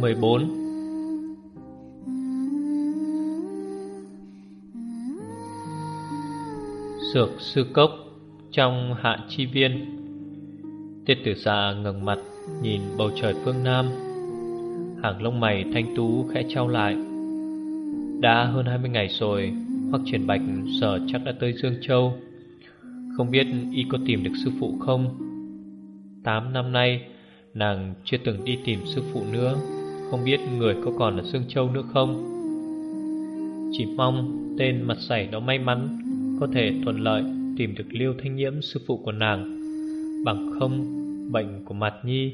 14 Sược sư cốc trong hạ chi viên. Tiết tử dạ ngẩng mặt nhìn bầu trời phương Nam. Hàng lông mày thanh tú khẽ trao lại. Đã hơn 20 ngày rồi Hoặc triển bạch sở chắc đã tới Dương Châu. Không biết y có tìm được sư phụ không? 8 năm nay, Nàng chưa từng đi tìm sư phụ nữa. Không biết người có còn ở Sương Châu nữa không? Chỉ mong tên mặt sảy đó may mắn, Có thể thuận lợi tìm được Liêu Thanh Nhiễm, sư phụ của nàng. Bằng không, bệnh của mặt nhi,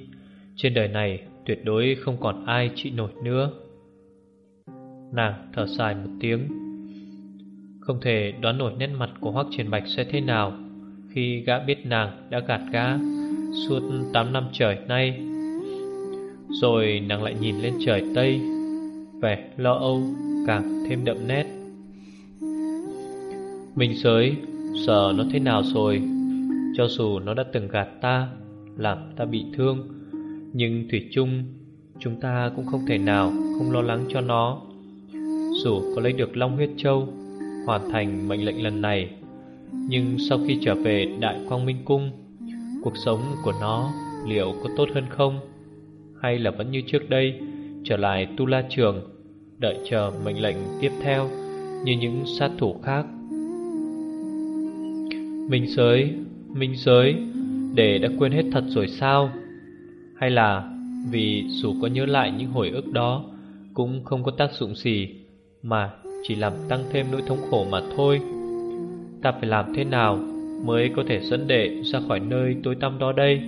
Trên đời này tuyệt đối không còn ai trị nổi nữa. Nàng thở dài một tiếng. Không thể đoán nổi nét mặt của Hoác Triển Bạch sẽ thế nào Khi gã biết nàng đã gạt gã suốt 8 năm trời nay. Rồi nàng lại nhìn lên trời Tây, Vẻ lo âu, càng thêm đậm nét. Minh giới sợ nó thế nào rồi? Cho dù nó đã từng gạt ta, Làm ta bị thương, Nhưng Thủy chung, Chúng ta cũng không thể nào Không lo lắng cho nó. Dù có lấy được Long huyết châu, Hoàn thành mệnh lệnh lần này, Nhưng sau khi trở về Đại Quang Minh Cung, Cuộc sống của nó liệu có tốt hơn không? Hay là vẫn như trước đây Trở lại tu la trường Đợi chờ mệnh lệnh tiếp theo Như những sát thủ khác. Minh giới, minh giới Để đã quên hết thật rồi sao? Hay là Vì dù có nhớ lại những hồi ức đó Cũng không có tác dụng gì Mà chỉ làm tăng thêm nỗi thống khổ mà thôi. Ta phải làm thế nào Mới có thể dẫn đệ ra khỏi nơi tối tăm đó đây?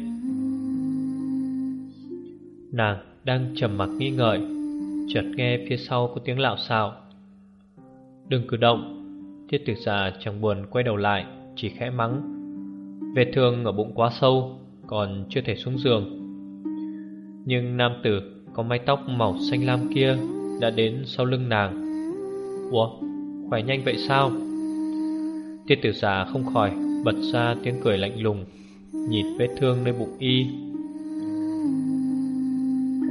Nàng đang trầm mặc nghi ngợi, Chợt nghe phía sau có tiếng lạo xạo. Đừng cử động, Thiết tử già chẳng buồn quay đầu lại, chỉ khẽ mắng. Vết thương ở bụng quá sâu, Còn chưa thể xuống giường. Nhưng nam tử có mái tóc màu xanh lam kia Đã đến sau lưng nàng. Ủa, khỏe nhanh vậy sao? Thiết tử giả không khỏi Bật ra tiếng cười lạnh lùng, Nhìn vết thương nơi bụng y.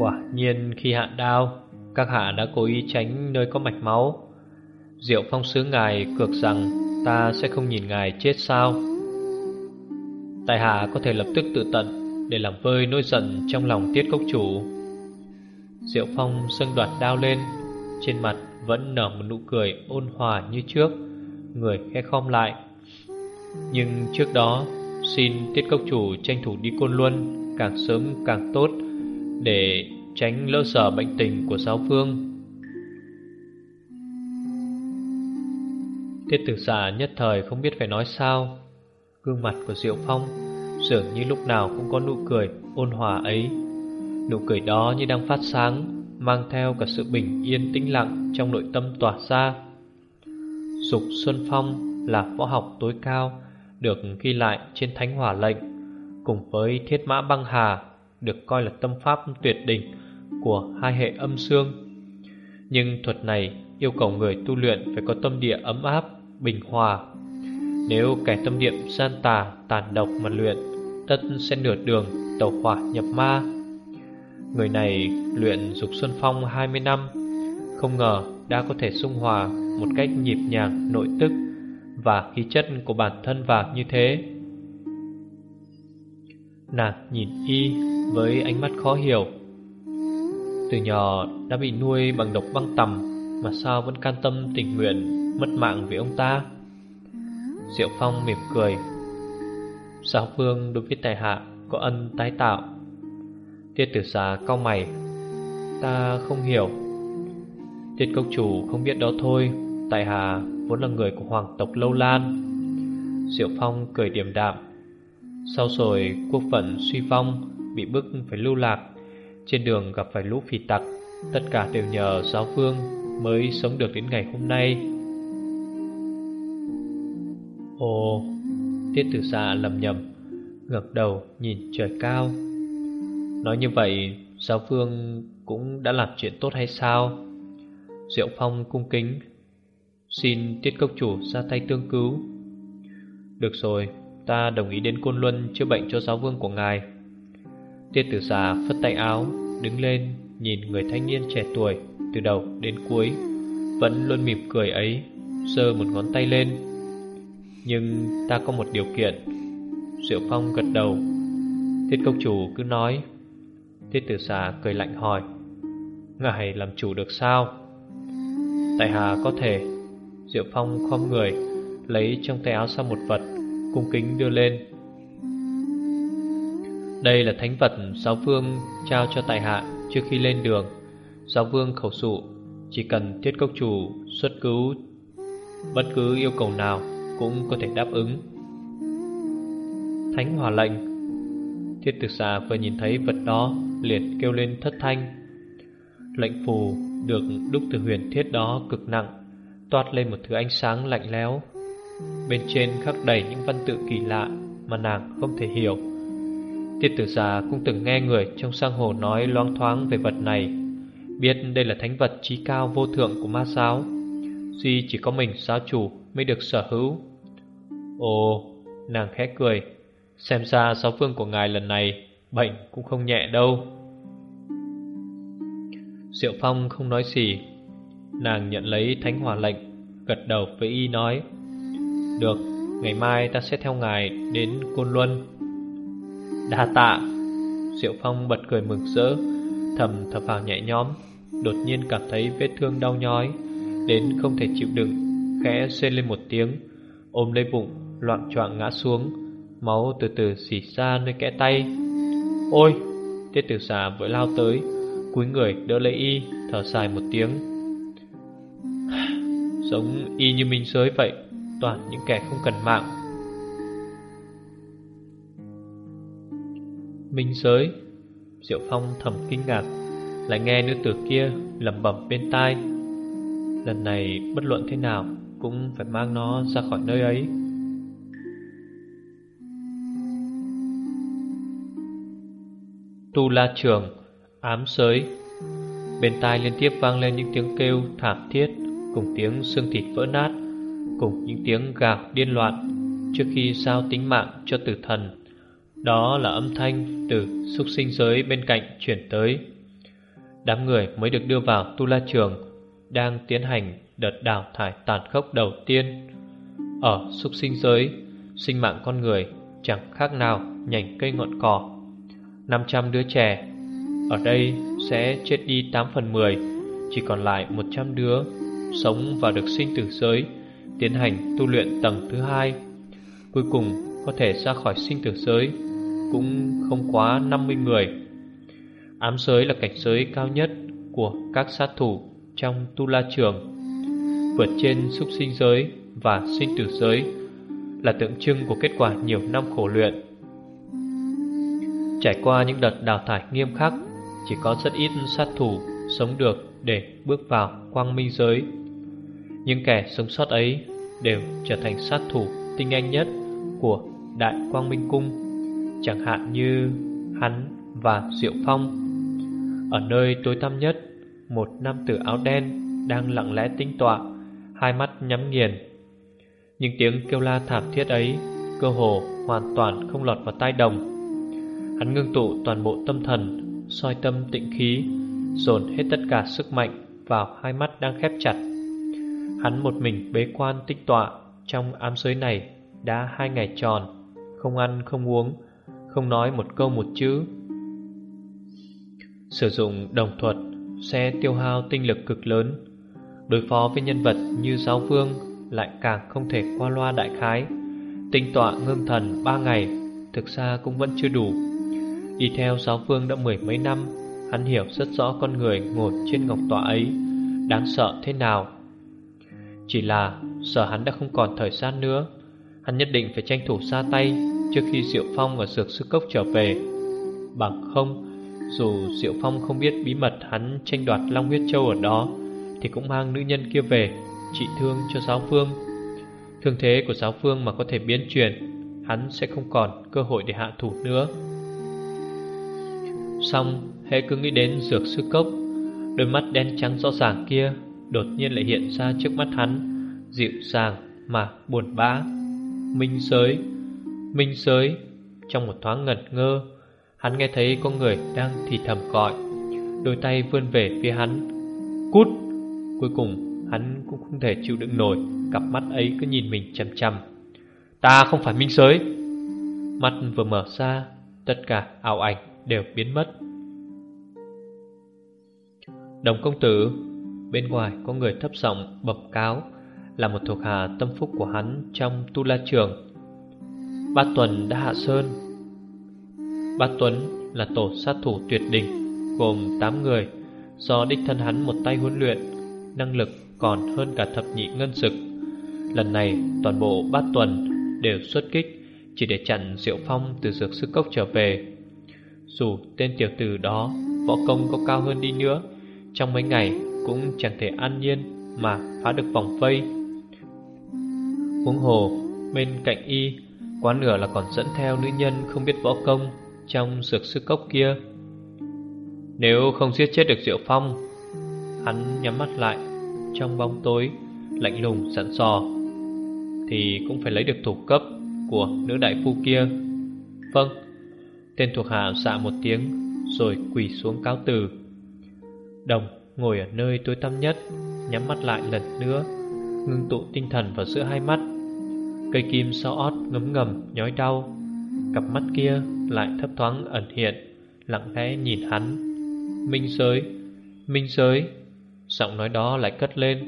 Quả nhiên khi hạ đao, Các hạ đã cố ý tránh nơi có mạch máu. Diệu phong sứ ngài cược rằng Ta sẽ không nhìn ngài chết sao? Tài hạ có thể lập tức tự tận Để làm vơi nỗi giận trong lòng tiết cốc chủ. Diệu Phong sưng đoạt đao lên, Trên mặt vẫn nở một nụ cười ôn hòa như trước, Người khẽ khom lại. Nhưng trước đó, Xin tiết cốc chủ tranh thủ đi côn luân, Càng sớm càng tốt. Để tránh lỡ sở bệnh tình của giáo phương. Tiết tử giả nhất thời không biết phải nói sao. Gương mặt của Diệu Phong Dường như lúc nào cũng có nụ cười ôn hòa ấy. Nụ cười đó như đang phát sáng, Mang theo cả sự bình yên tĩnh lặng Trong nội tâm tỏa ra. Dục Xuân Phong là võ học tối cao, Được ghi lại trên Thánh Hỏa lệnh, Cùng với Thiết Mã Băng Hà được coi là tâm pháp tuyệt đỉnh Của hai hệ âm xương. Nhưng thuật này yêu cầu người tu luyện phải có tâm địa ấm áp, bình hòa. Nếu kẻ tâm niệm gian tà, tàn độc mà luyện, Tất sẽ nửa đường tẩu hỏa nhập ma. Người này luyện dục xuân phong 20 năm, Không ngờ đã có thể xung hòa một cách nhịp nhàng, nội tức Và khí chất của bản thân vào như thế. Nàng nhìn y với ánh mắt khó hiểu. Từ nhỏ đã bị nuôi bằng độc băng tầm Mà sao vẫn can tâm tình nguyện mất mạng vì ông ta? Diệu Phong mỉm cười. Giáo vương đối với tài hạ có ân tái tạo? Tiết tử xà cau mày. Ta không hiểu. Tiết công chủ không biết đó thôi. Tài hạ vốn là người của hoàng tộc Lâu Lan. Diệu Phong cười điềm đạm. Sau rồi, quốc phận suy vong, Bị bức phải lưu lạc. Trên đường gặp phải lũ phỉ tặc, Tất cả đều nhờ giáo vương Mới sống được đến ngày hôm nay. Ồ Tiết tử xạ lầm nhầm, ngẩng đầu nhìn trời cao. Nói như vậy, Giáo vương cũng đã làm chuyện tốt hay sao? Diệu Phong cung kính, Xin tiết cốc chủ ra tay tương cứu. Được rồi Ta đồng ý đến Côn Luân chữa bệnh cho giáo vương của ngài. Tiết tử xà phất tay áo, Đứng lên, nhìn người thanh niên trẻ tuổi, Từ đầu đến cuối, Vẫn luôn mỉm cười ấy Sơ một ngón tay lên. Nhưng ta có một điều kiện. Diệu Phong gật đầu. Tiết công chủ cứ nói. Tiết tử xà cười lạnh hỏi. Ngài làm chủ được sao? Tại hà có thể. Diệu Phong khom người, Lấy trong tay áo ra một vật. Cung kính đưa lên. Đây là thánh vật Giáo vương trao cho tài hạ Trước khi lên đường. Giáo vương khẩu sụ, Chỉ cần thiết cốc chủ xuất cứu Bất cứ yêu cầu nào Cũng có thể đáp ứng. Thánh hòa lệnh, Thiết thực xà vừa nhìn thấy vật đó Liền kêu lên thất thanh. Lệnh phù được đúc từ huyền thiết đó cực nặng, Toát lên một thứ ánh sáng lạnh lẽo. Bên trên khắc đầy những văn tự kỳ lạ Mà nàng không thể hiểu. Tiết tử già cũng từng nghe người trong sang hồ nói loang thoáng về vật này Biết đây là thánh vật trí cao vô thượng của ma giáo. Duy chỉ có mình giáo chủ mới được sở hữu. Ồ, nàng khẽ cười Xem ra giáo phương của ngài lần này Bệnh cũng không nhẹ đâu. Diệu Phong không nói gì Nàng nhận lấy thánh hỏa lệnh Gật đầu với y nói được, ngày mai ta sẽ theo ngài đến Côn Luân. Đa tạ. Diệu Phong bật cười mừng rỡ Thầm thở phào nhẹ nhõm Đột nhiên cảm thấy vết thương đau nhói Đến không thể chịu đựng Khẽ xê lên một tiếng Ôm lấy bụng, loạn choạng ngã xuống Máu từ từ xỉ ra nơi kẽ tay. Ôi, tiết tử xà vội lao tới Cúi người đỡ lấy y Thở dài một tiếng. Giống y như minh giới vậy. Toàn những kẻ không cần mạng. Minh giới, Diệu Phong thầm kinh ngạc, Lại nghe nữ tử kia lẩm bẩm bên tai. Lần này bất luận thế nào Cũng phải mang nó ra khỏi nơi ấy. Tu La Trường, Ám sới Bên tai liên tiếp vang lên những tiếng kêu thảm thiết Cùng tiếng xương thịt vỡ nát. Cùng những tiếng gào điên loạn Trước khi sao tính mạng cho tử thần. Đó là âm thanh từ xúc sinh giới bên cạnh chuyển tới. Đám người mới được đưa vào Tu La Trường, Đang tiến hành đợt đào thải tàn khốc đầu tiên. Ở xúc sinh giới, Sinh mạng con người chẳng khác nào nhành cây ngọn cỏ. 500 đứa trẻ, Ở đây sẽ chết đi 8 phần 10 Chỉ còn lại 100 đứa Sống và được sinh tử giới. Tiến hành tu luyện tầng thứ hai, Cuối cùng có thể ra khỏi sinh tử giới Cũng không quá 50 người. Ám giới là cảnh giới cao nhất Của các sát thủ Trong tu la trường, Vượt trên súc sinh giới Và sinh tử giới, Là tượng trưng của kết quả nhiều năm khổ luyện. Trải qua những đợt đào thải nghiêm khắc, Chỉ có rất ít sát thủ sống được để bước vào quang minh giới. Những kẻ sống sót ấy đều trở thành sát thủ tinh anh nhất của Đại Quang Minh Cung, Chẳng hạn như hắn và Diệu Phong. Ở nơi tối tăm nhất, Một nam tử áo đen đang lặng lẽ tinh tọa, Hai mắt nhắm nghiền. Những tiếng kêu la thảm thiết ấy Cơ hồ hoàn toàn không lọt vào tai đồng. Hắn ngưng tụ toàn bộ tâm thần, soi tâm tịnh khí, Dồn hết tất cả sức mạnh Vào hai mắt đang khép chặt. Hắn một mình bế quan tích tọa Trong ám giới này Đã hai ngày tròn, Không ăn, không uống, Không nói một câu một chữ. Sử dụng đồng thuật Sẽ tiêu hao tinh lực cực lớn. Đối phó với nhân vật như giáo vương Lại càng không thể qua loa đại khái. Tinh tọa ngưng thần ba ngày, Thực ra cũng vẫn chưa đủ. Đi theo giáo vương đã mười mấy năm, Hắn hiểu rất rõ con người ngồi trên ngọc tọa ấy, Đáng sợ thế nào. Chỉ là sợ hắn đã không còn thời gian nữa. Hắn nhất định phải tranh thủ xa tay Trước khi Diệu Phong và Dược Sư Cốc trở về. Bằng không, Dù Diệu Phong không biết bí mật hắn tranh đoạt Long Huyết Châu ở đó, Thì cũng mang nữ nhân kia về, Trị thương cho giáo phương Thương thế của giáo phương mà có thể biến chuyển, Hắn sẽ không còn cơ hội để hạ thủ nữa. Xong hệ cứ nghĩ đến dược sư cốc. Đôi mắt đen trắng rõ ràng kia Đột nhiên lại hiện ra trước mắt hắn, Dịu dàng mà buồn bã. Minh giới Minh giới, Trong một thoáng ngẩn ngơ, Hắn nghe thấy có người đang thì thầm gọi, Đôi tay vươn về phía hắn. Cút! Cuối cùng, hắn cũng không thể chịu đựng nổi, Cặp mắt ấy cứ nhìn mình chằm chằm. Ta không phải minh giới. Mắt vừa mở ra, Tất cả ảo ảnh đều biến mất. Đồng công tử Bên ngoài có người thấp giọng bẩm cáo, Là một thuộc hạ tâm phúc của hắn Trong tu la trường. Bát Tuần đã hạ sơn. Bát Tuấn là tổ sát thủ tuyệt đỉnh, Gồm 8 người. Do đích thân hắn một tay huấn luyện, Năng lực còn hơn cả thập nhị ngân sực. Lần này, toàn bộ bát tuần đều xuất kích Chỉ để chặn Diệu Phong từ dược sư cốc trở về. Dù tên tiểu tử đó Võ công có cao hơn đi nữa, Trong mấy ngày cũng chẳng thể an nhiên Mà phá được vòng vây Huống hồ Bên cạnh y Quá nửa là còn dẫn theo nữ nhân không biết võ công Trong dược sư cốc kia. Nếu không giết chết được Diệu Phong Hắn nhắm mắt lại Trong bóng tối Lạnh lùng sẵn sò, Thì cũng phải lấy được thủ cấp Của nữ đại phu kia. Vâng Tên thuộc hạ dạ một tiếng Rồi quỳ xuống cáo từ. Đồng ngồi ở nơi tối tăm nhất Nhắm mắt lại lần nữa Ngưng tụ tinh thần vào giữa hai mắt. Cây kim sau ót ngấm ngầm nhói đau. Cặp mắt kia lại thấp thoáng ẩn hiện Lặng lẽ nhìn hắn. Minh giới Minh giới! Giọng nói đó lại cất lên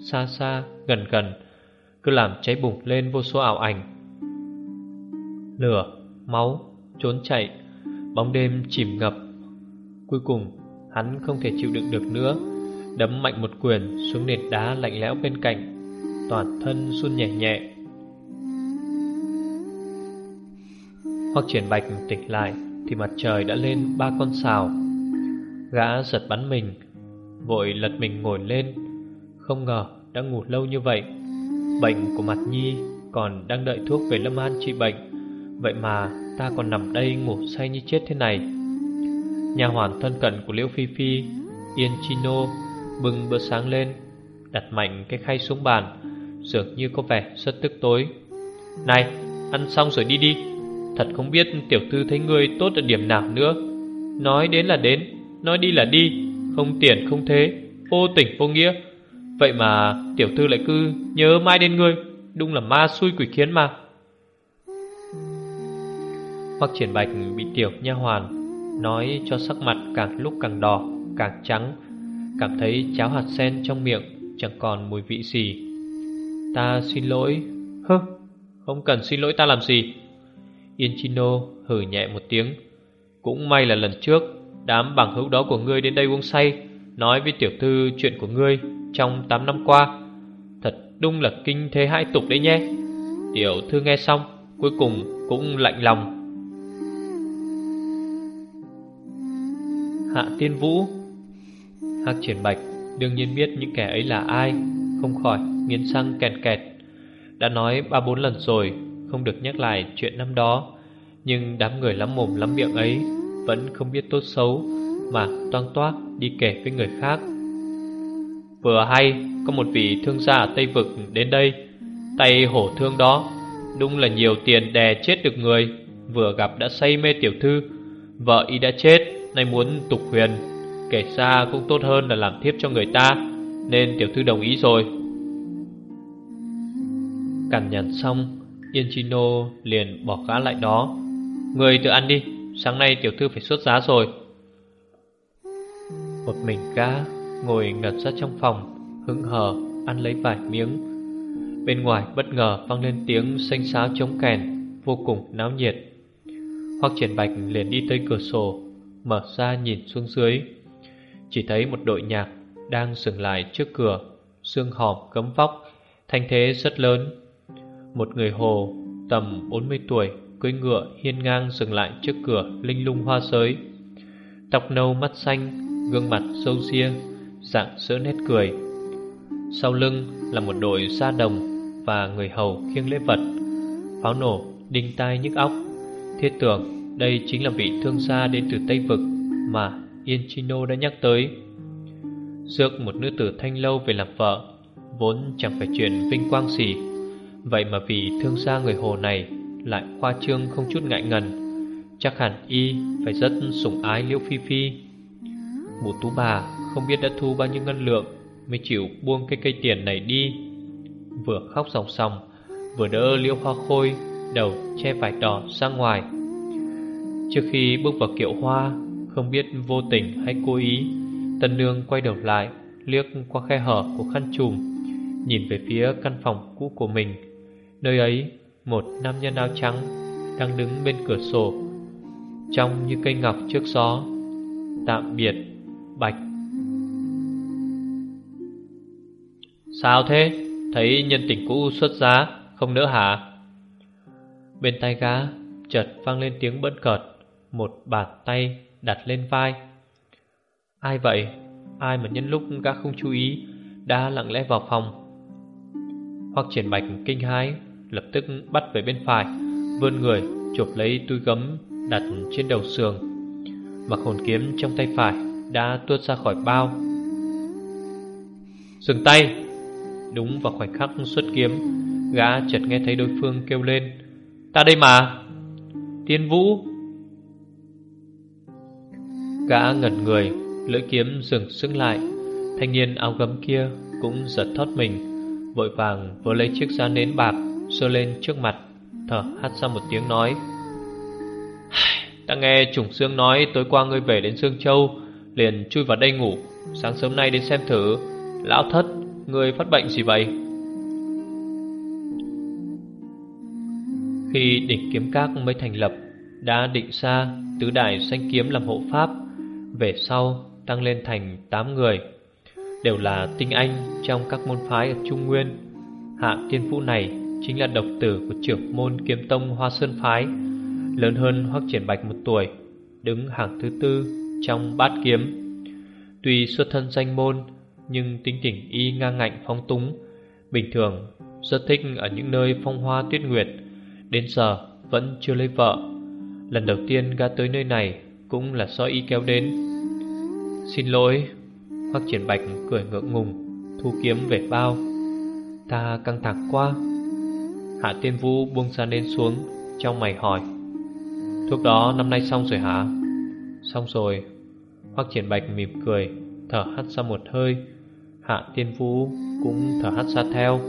Xa xa, gần gần Cứ làm cháy bùng lên vô số ảo ảnh. Lửa, máu, trốn chạy Bóng đêm chìm ngập. Cuối cùng hắn không thể chịu đựng được nữa. Đấm mạnh một quyền xuống nền đá lạnh lẽo bên cạnh, Toàn thân run nhẹ nhẹ. Hoặc triển bạch tỉnh lại Thì mặt trời đã lên ba con xào Gã giật bắn mình, Vội lật mình ngồi lên. Không ngờ đã ngủ lâu như vậy, Bệnh của mặt nhi Còn đang đợi thuốc về Lâm An trị bệnh. Vậy mà ta còn nằm đây ngủ say như chết thế này. Nhà hoàn thân cận của Liễu Phi Phi, Yên Chino Bưng bữa sáng lên, Đặt mạnh cái khay xuống bàn, Dường như có vẻ rất tức tối. Này, ăn xong rồi đi đi, Thật không biết tiểu thư thấy ngươi tốt ở điểm nào nữa. Nói đến là đến, Nói đi là đi, Không tiền không thế, Vô tình vô nghĩa. Vậy mà tiểu thư lại cứ nhớ mãi đến ngươi, Đúng là ma xui quỷ khiến mà. Hoặc triển bạch bị tiểu nha hoàn Nói cho sắc mặt càng lúc càng đỏ, Càng trắng, Cảm thấy cháo hạt sen trong miệng Chẳng còn mùi vị gì. Ta xin lỗi. Hơ, Không cần xin lỗi ta làm gì? Yên Chino hử nhẹ một tiếng. Cũng may là lần trước, Đám bằng hữu đó của ngươi đến đây uống say, Nói với tiểu thư chuyện của ngươi Trong 8 năm qua. Thật đúng là kinh thế hãi tục đấy nhé. Tiểu thư nghe xong, Cuối cùng cũng lạnh lòng. Hạ Tiên Vũ. Hạc Triển Bạch, đương nhiên biết những kẻ ấy là ai, Không khỏi nghiến răng kẹt kẹt. Đã nói ba bốn lần rồi, Không được nhắc lại chuyện năm đó, Nhưng đám người lắm mồm lắm miệng ấy Vẫn không biết tốt xấu Mà toang toác đi kể với người khác. Vừa hay, Có một vị thương gia ở Tây Vực đến đây, Tay hổ thương đó, Đúng là nhiều tiền đè chết được người, Vừa gặp đã say mê tiểu thư, Vợ y đã chết. Nay muốn tục huyền. Kể ra cũng tốt hơn là làm thiếp cho người ta, Nên tiểu thư đồng ý rồi. Cằn nhằn xong, Yên Chino liền bỏ gã lại đó. Người tự ăn đi, Sáng nay tiểu thư phải xuất giá rồi. Một mình gã Ngồi ngật ra trong phòng Hứng hờ ăn lấy vài miếng. Bên ngoài bất ngờ vang lên tiếng xanh xáo chống kèn, Vô cùng náo nhiệt. Hoắc triển bạch liền đi tới cửa sổ Mở ra nhìn xuống dưới. Chỉ thấy một đội nhạc Đang dừng lại trước cửa, Xương hòm cấm vóc, Thanh thế rất lớn. Một người hồ tầm 40 tuổi, Cưỡi ngựa hiên ngang dừng lại trước cửa Linh lung hoa sới. Tóc nâu mắt xanh, Gương mặt sâu ria Dạng sỡ nét cười. Sau lưng là một đội sa đồng Và người hầu khiêng lễ vật. Pháo nổ, đinh tai nhức óc. Thiết tưởng đây chính là vị thương gia đến từ Tây Vực Mà Yên Chino đã nhắc tới. Dược một nữ tử thanh lâu về làm vợ, Vốn chẳng phải chuyện vinh quang gì. Vậy mà vì thương gia người hồ này Lại khoa trương không chút ngại ngần. Chắc hẳn y phải rất sủng ái liễu phi phi. Mụ tú bà không biết đã thu bao nhiêu ngân lượng Mới chịu buông cái cây tiền này đi. Vừa khóc sòng sòng, Vừa đỡ liễu hoa khôi Đầu che vải đỏ ra ngoài. Trước khi bước vào kiệu hoa, Không biết vô tình hay cố ý, Tân nương quay đầu lại, Liếc qua khe hở của khăn trùm, Nhìn về phía căn phòng cũ của mình. Nơi ấy, Một nam nhân áo trắng Đang đứng bên cửa sổ, Trông như cây ngọc trước gió, Tạm biệt, Bạch. Sao thế? Thấy nhân tình cũ xuất giá, Không nỡ hả? Bên tay gã chợt vang lên tiếng bỡn cợt. Một bàn tay đặt lên vai. Ai vậy? Ai mà nhân lúc gã không chú ý, Đã lặng lẽ vào phòng? Hoặc triển bạch kinh hái Lập tức bắt về bên phải, Vươn người chụp lấy túi gấm Đặt trên đầu sườn Mặc hồn kiếm trong tay phải Đã tuốt ra khỏi bao. Dừng tay! Đúng vào khoảnh khắc xuất kiếm, Gã chợt nghe thấy đối phương kêu lên. Ta đây mà! Tiên vũ! Gã ngẩn người Lưỡi kiếm dừng sững lại. Thanh niên áo gấm kia cũng giật thoát mình Vội vàng vừa lấy chiếc giá nến bạc Sơ lên trước mặt Thở hắt ra một tiếng nói. Ta nghe Trùng xương nói Tối qua ngươi về đến dương Châu Liền chui vào đây ngủ Sáng sớm nay đến xem thử. Lão thất, ngươi phát bệnh gì vậy? Khi đỉnh kiếm các mới thành lập Đã định ra tứ đại sanh kiếm làm hộ pháp về sau tăng lên thành 8 người, Đều là tinh anh trong các môn phái ở Trung Nguyên. Hạ tiên vũ này chính là độc tử của trưởng môn kiếm tông Hoa Sơn Phái, Lớn hơn Hoắc Triển Bạch một tuổi, Đứng hàng thứ tư trong bát kiếm. Tuy xuất thân danh môn, Nhưng tính tình y ngang ngạnh phong túng, Bình thường rất thích ở những nơi phong hoa tuyết nguyệt, Đến giờ vẫn chưa lấy vợ. Lần đầu tiên ga tới nơi này cũng là do y kéo đến. Xin lỗi Hoắc triển bạch cười ngượng ngùng Thu kiếm về bao. Ta căng thẳng quá. Hạ tiên vũ buông ra lên xuống Trong mày hỏi. Thuốc đó năm nay xong rồi hả? Xong rồi. Hoắc triển bạch mỉm cười Thở hắt ra một hơi. Hạ tiên vũ cũng thở hắt ra theo.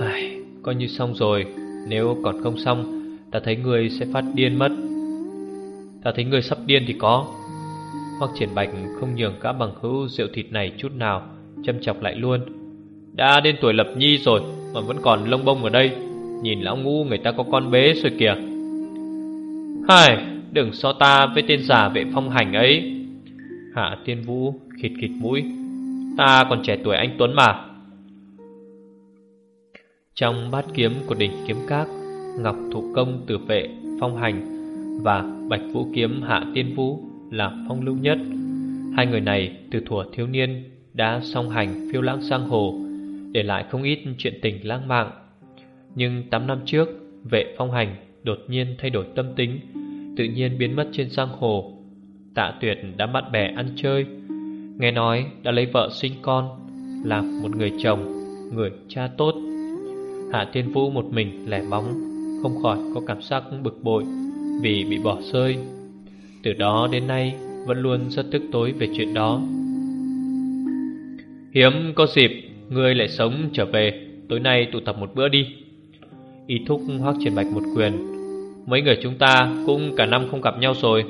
Ai, Coi như xong rồi. Nếu còn không xong Ta thấy người sẽ phát điên mất. Ta thấy người sắp điên thì có. Hoắc triển bạch không nhường cả bằng hữu rượu thịt này chút nào, Châm chọc lại luôn. Đã đến tuổi lập nhi rồi, Mà vẫn còn lông bông ở đây. Nhìn lão ngu người ta có con bế rồi kìa. Hai, Đừng so ta với tên giả vệ phong hành ấy. Hạ tiên vũ khịt khịt mũi. Ta còn trẻ tuổi anh Tuấn mà. Trong bát kiếm của đỉnh kiếm các, Ngọc thủ công tử vệ phong hành và bạch vũ kiếm hạ tiên vũ là phong lưu nhất. Hai người này từ thuở thiếu niên Đã song hành phiêu lãng sang hồ, Để lại không ít chuyện tình lãng mạn. Nhưng 8 năm trước, Vệ phong hành đột nhiên thay đổi tâm tính, Tự nhiên biến mất trên giang hồ. Tạ tuyệt đã bắt bè ăn chơi, Nghe nói đã lấy vợ sinh con, Làm một người chồng, Người cha tốt. Hạ Thiên Vũ một mình lẻ bóng, Không khỏi có cảm giác bực bội. Vì bị bỏ rơi. Từ đó đến nay, Vẫn luôn rất tức tối về chuyện đó. Hiếm có dịp, Ngươi lại sống trở về. Tối nay tụ tập một bữa đi. Ý thúc hoác triển bạch một quyền. Mấy người chúng ta cũng cả năm không gặp nhau rồi.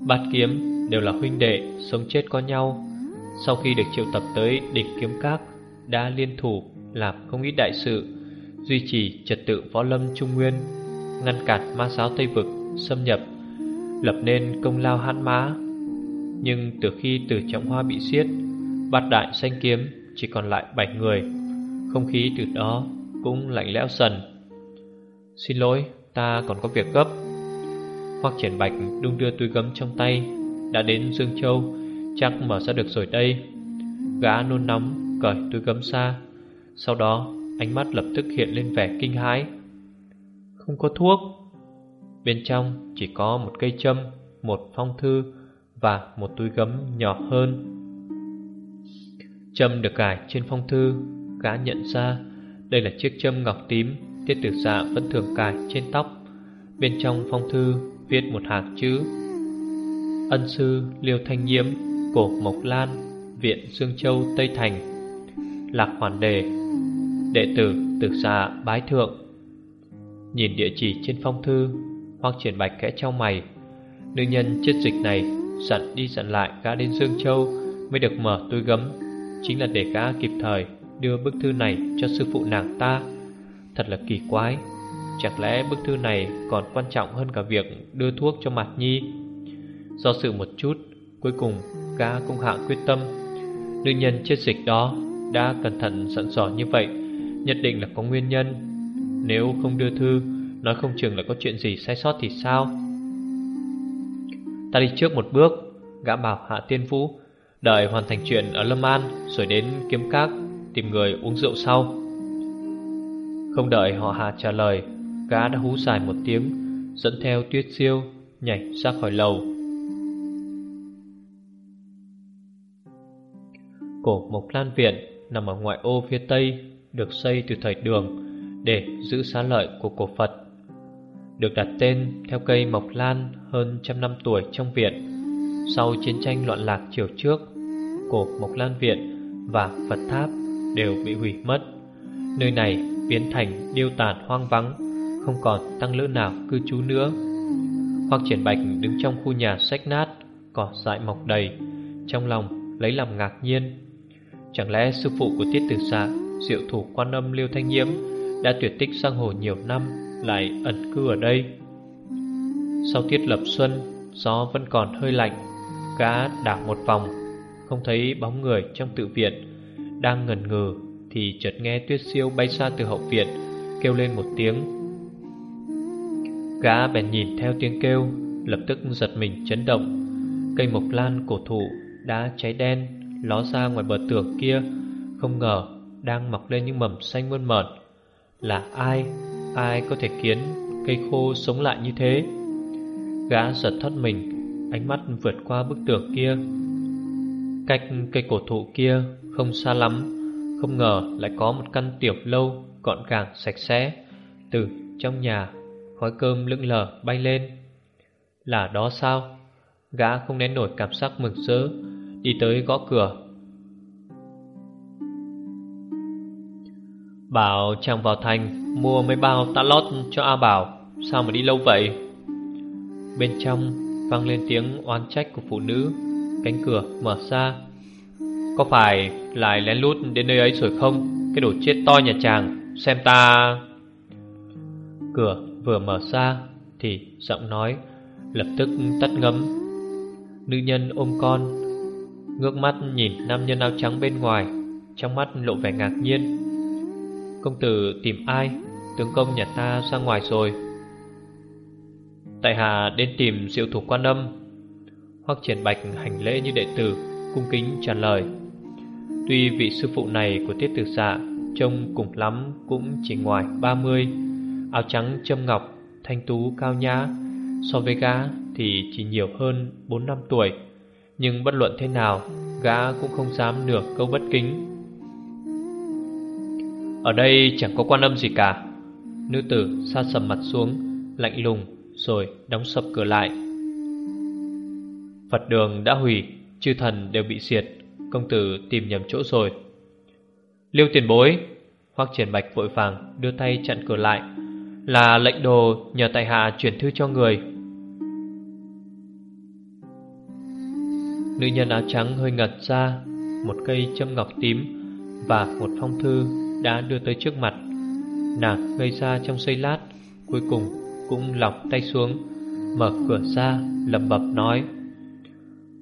Bát kiếm đều là huynh đệ, Sống chết có nhau. Sau khi được triệu tập tới địch kiếm các, Đã liên thủ làm không ít đại sự. Duy trì trật tự võ lâm trung nguyên Ngăn cản ma giáo Tây Vực xâm nhập Lập nên công lao hãn mã Nhưng từ khi từ trọng hoa bị siết Bát đại xanh kiếm chỉ còn lại bảy người Không khí từ đó cũng lạnh lẽo dần. Xin lỗi, ta còn có việc gấp. Hoắc triển bạch đung đưa túi gấm trong tay Đã đến Dương Châu Chắc mở ra được rồi đây. Gã nôn nóng cởi túi gấm ra Sau đó ánh mắt lập tức hiện lên vẻ kinh hãi. Không có thuốc. Bên trong chỉ có một cây châm, Một phong thư Và một túi gấm nhỏ hơn. Châm được cài trên phong thư, Gã nhận ra Đây là chiếc châm ngọc tím, Tiết tử dạ vẫn thường cài trên tóc. Bên trong phong thư viết một hàng chữ. Ân sư Liêu Thanh Nhiễm, Cổ Mộc Lan, Viện Dương Châu, Tây Thành, Lạc Hoàn Đề. Đệ tử từ xa Bái Thượng. Nhìn địa chỉ trên phong thư Hoặc triển bạch kẽ trong mày. Nữ nhân chết dịch này Dặn đi dặn lại gã đến Dương Châu Mới được mở túi gấm, Chính là để gã kịp thời đưa bức thư này cho sư phụ nàng ta. Thật là kỳ quái, Chẳng lẽ bức thư này còn quan trọng hơn cả việc đưa thuốc cho mặt nhi? Do sự một chút, Cuối cùng gã cũng hạ quyết tâm. Nữ nhân chết dịch đó Đã cẩn thận sẵn sò như vậy Nhất định là có nguyên nhân. Nếu không đưa thư, Nói không chừng là có chuyện gì sai sót thì sao? Ta đi trước một bước, Gã bảo Hạ Tiên Vũ, Đợi hoàn thành chuyện ở Lâm An Rồi đến kiếm các, Tìm người uống rượu sau. Không đợi họ Hạ trả lời, Gã đã hú dài một tiếng, Dẫn theo tuyết siêu Nhảy ra khỏi lầu. Cổ Mộc Lan Viện nằm ở ngoại ô phía tây. Được xây từ thời đường Để giữ xá lợi của cổ Phật. Được đặt tên theo cây Mộc Lan hơn trăm năm tuổi trong viện Sau chiến tranh loạn lạc chiều trước, Cổ Mộc Lan Viện và Phật Tháp đều bị hủy mất. Nơi này biến thành điêu tàn hoang vắng, Không còn tăng lữ nào cư trú nữa. Hoặc triển bạch đứng trong khu nhà sách nát, Cỏ dại mọc đầy, Trong lòng lấy làm ngạc nhiên. Chẳng lẽ sư phụ của tiết tử xạ Diệu thủ quan âm liêu thanh nhiễm, Đã tuyệt tích sang hồ nhiều năm, Lại ẩn cư ở đây. Sau tiết lập xuân, Gió vẫn còn hơi lạnh Gã đảo một vòng, Không thấy bóng người trong tự viện. Đang ngần ngừ Thì chợt nghe tuyết siêu bay xa từ hậu viện, Kêu lên một tiếng. Gã bèn nhìn theo tiếng kêu, Lập tức giật mình chấn động. Cây mộc lan cổ thụ đã cháy đen, Ló ra ngoài bờ tường kia, Không ngờ đang mọc lên những mầm xanh mơn mởn. Là ai Ai có thể khiến cây khô sống lại như thế? Gã giật thoát mình, Ánh mắt vượt qua bức tường kia. Cách cây cổ thụ kia không xa lắm, Không ngờ lại có một căn tiểu lâu Gọn gàng, sạch sẽ, Từ trong nhà Khói cơm lững lờ bay lên. Là đó sao? Gã không nén nổi cảm giác mừng rỡ, Đi tới gõ cửa. Bảo chàng vào thành, Mua mấy bao tạ lót cho A Bảo. Sao mà đi lâu vậy? Bên trong vang lên tiếng oán trách của phụ nữ. Cánh cửa mở ra. Có phải lại lén lút đến nơi ấy rồi không? Cái đồ chết to nhà chàng, Xem ta. Cửa vừa mở ra Thì giọng nói Lập tức tắt ngấm. Nữ nhân ôm con, Ngước mắt nhìn nam nhân áo trắng bên ngoài, Trong mắt lộ vẻ ngạc nhiên. Công tử tìm ai? Tướng công nhà ta ra ngoài rồi. Tại hạ đến tìm diệu thủ quan âm. Hoặc triển bạch hành lễ như đệ tử, Cung kính trả lời. Tuy vị sư phụ này của tiết tử dạ Trông cùng lắm cũng chỉ ngoài 30 Áo trắng châm ngọc, Thanh tú cao nhã, So với gã thì chỉ nhiều hơn 4 năm tuổi. Nhưng bất luận thế nào, Gã cũng không dám nửa câu bất kính. Ở đây chẳng có quan âm gì cả. Nữ tử xa sầm mặt xuống, Lạnh lùng, rồi đóng sập cửa lại. Phật đường đã hủy, Chư thần đều bị diệt, Công tử tìm nhầm chỗ rồi. Liêu tiền bối, Hoác triển bạch vội vàng đưa tay chặn cửa lại, Là lệnh đồ nhờ tại hạ chuyển thư cho người. Nữ nhân áo trắng hơi ngật ra, Một cây châm ngọc tím Và một phong thư đã đưa tới trước mặt. Nàng ngây ra trong giây lát Cuối cùng cũng lọc tay xuống Mở cửa ra lẩm bẩm nói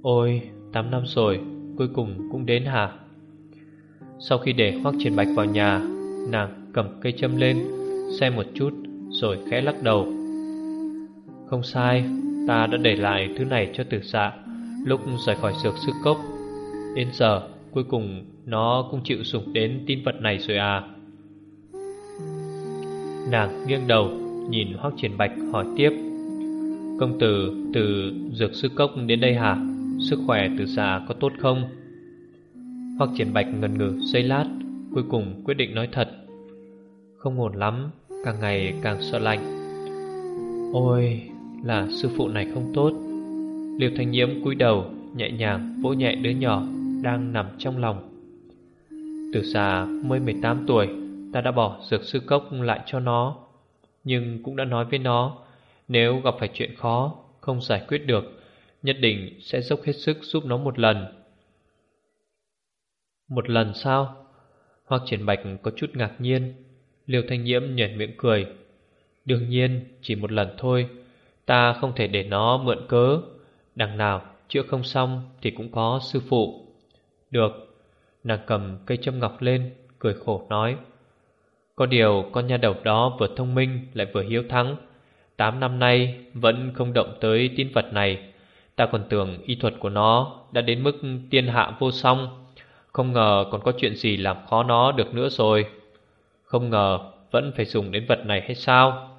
Ôi, tám năm rồi Cuối cùng cũng đến hả? Sau khi để khoác Triển Bạch vào nhà Nàng cầm cây châm lên Xem một chút rồi khẽ lắc đầu. Không sai Ta đã để lại thứ này cho tử dạ Lúc rời khỏi dược sư cốc. Đến giờ cuối cùng, Nó cũng chịu sụp đến tín vật này rồi à. Nàng nghiêng đầu, Nhìn Hoác Triển Bạch hỏi tiếp. Công tử, từ dược sư cốc đến đây hả? Sức khỏe từ già có tốt không? Hoác Triển Bạch ngần ngừ giây lát, Cuối cùng quyết định nói thật. Không ổn lắm, Càng ngày càng sợ lạnh. Ôi, là sư phụ này không tốt. Liêu thanh nhiễm cúi đầu, Nhẹ nhàng vỗ nhẹ đứa nhỏ. Đang nằm trong lòng. Từ già mới 18 tuổi, Ta đã bỏ dược sư cốc lại cho nó, Nhưng cũng đã nói với nó, Nếu gặp phải chuyện khó, Không giải quyết được, Nhất định sẽ dốc hết sức giúp nó một lần. Một lần sao Hoặc triển bạch có chút ngạc nhiên. Liều thanh nhiễm nhảy miệng cười. Đương nhiên, chỉ một lần thôi. Ta không thể để nó mượn cớ. Đằng nào, chữa không xong Thì cũng có sư phụ. Được. Nàng cầm cây châm ngọc lên, Cười khổ nói, Có điều con nha đầu đó vừa thông minh Lại vừa hiếu thắng. Tám năm nay vẫn không động tới tín vật này. Ta còn tưởng y thuật của nó Đã đến mức tiên hạ vô song. Không ngờ còn có chuyện gì làm khó nó được nữa rồi. Không ngờ vẫn phải dùng đến vật này hay sao?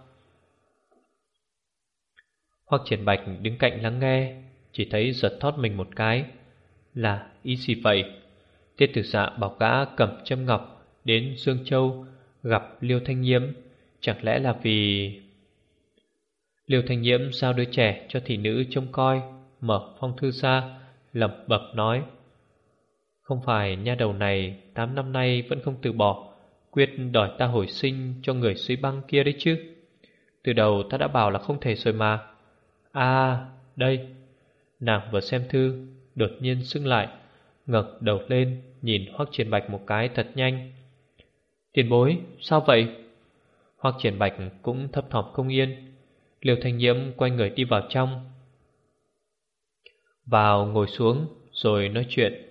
Hoặc triển bạch đứng cạnh lắng nghe, Chỉ thấy giật thoát mình một cái. Là ý gì vậy Tiết tử dạ bảo gã cầm châm ngọc Đến Dương Châu Gặp Liêu Thanh Nhiễm. Chẳng lẽ là vì Liêu Thanh Nhiễm giao đứa trẻ cho thị nữ trông coi? Mở phong thư ra, Lẩm bập nói, Không phải nha đầu này Tám năm nay vẫn không từ bỏ, Quyết đòi ta hồi sinh cho người suy băng kia đấy chứ. Từ đầu ta đã bảo là không thể rồi mà. À đây. Nàng vừa xem thư Đột nhiên sưng lại, ngẩng đầu lên, Nhìn Hoắc Triển Bạch một cái thật nhanh. Tiền bối, sao vậy? Hoắc Triển Bạch cũng thấp thỏm không yên. Liêu Thanh Nhiễm quay người đi vào trong. Vào, ngồi xuống, rồi nói chuyện.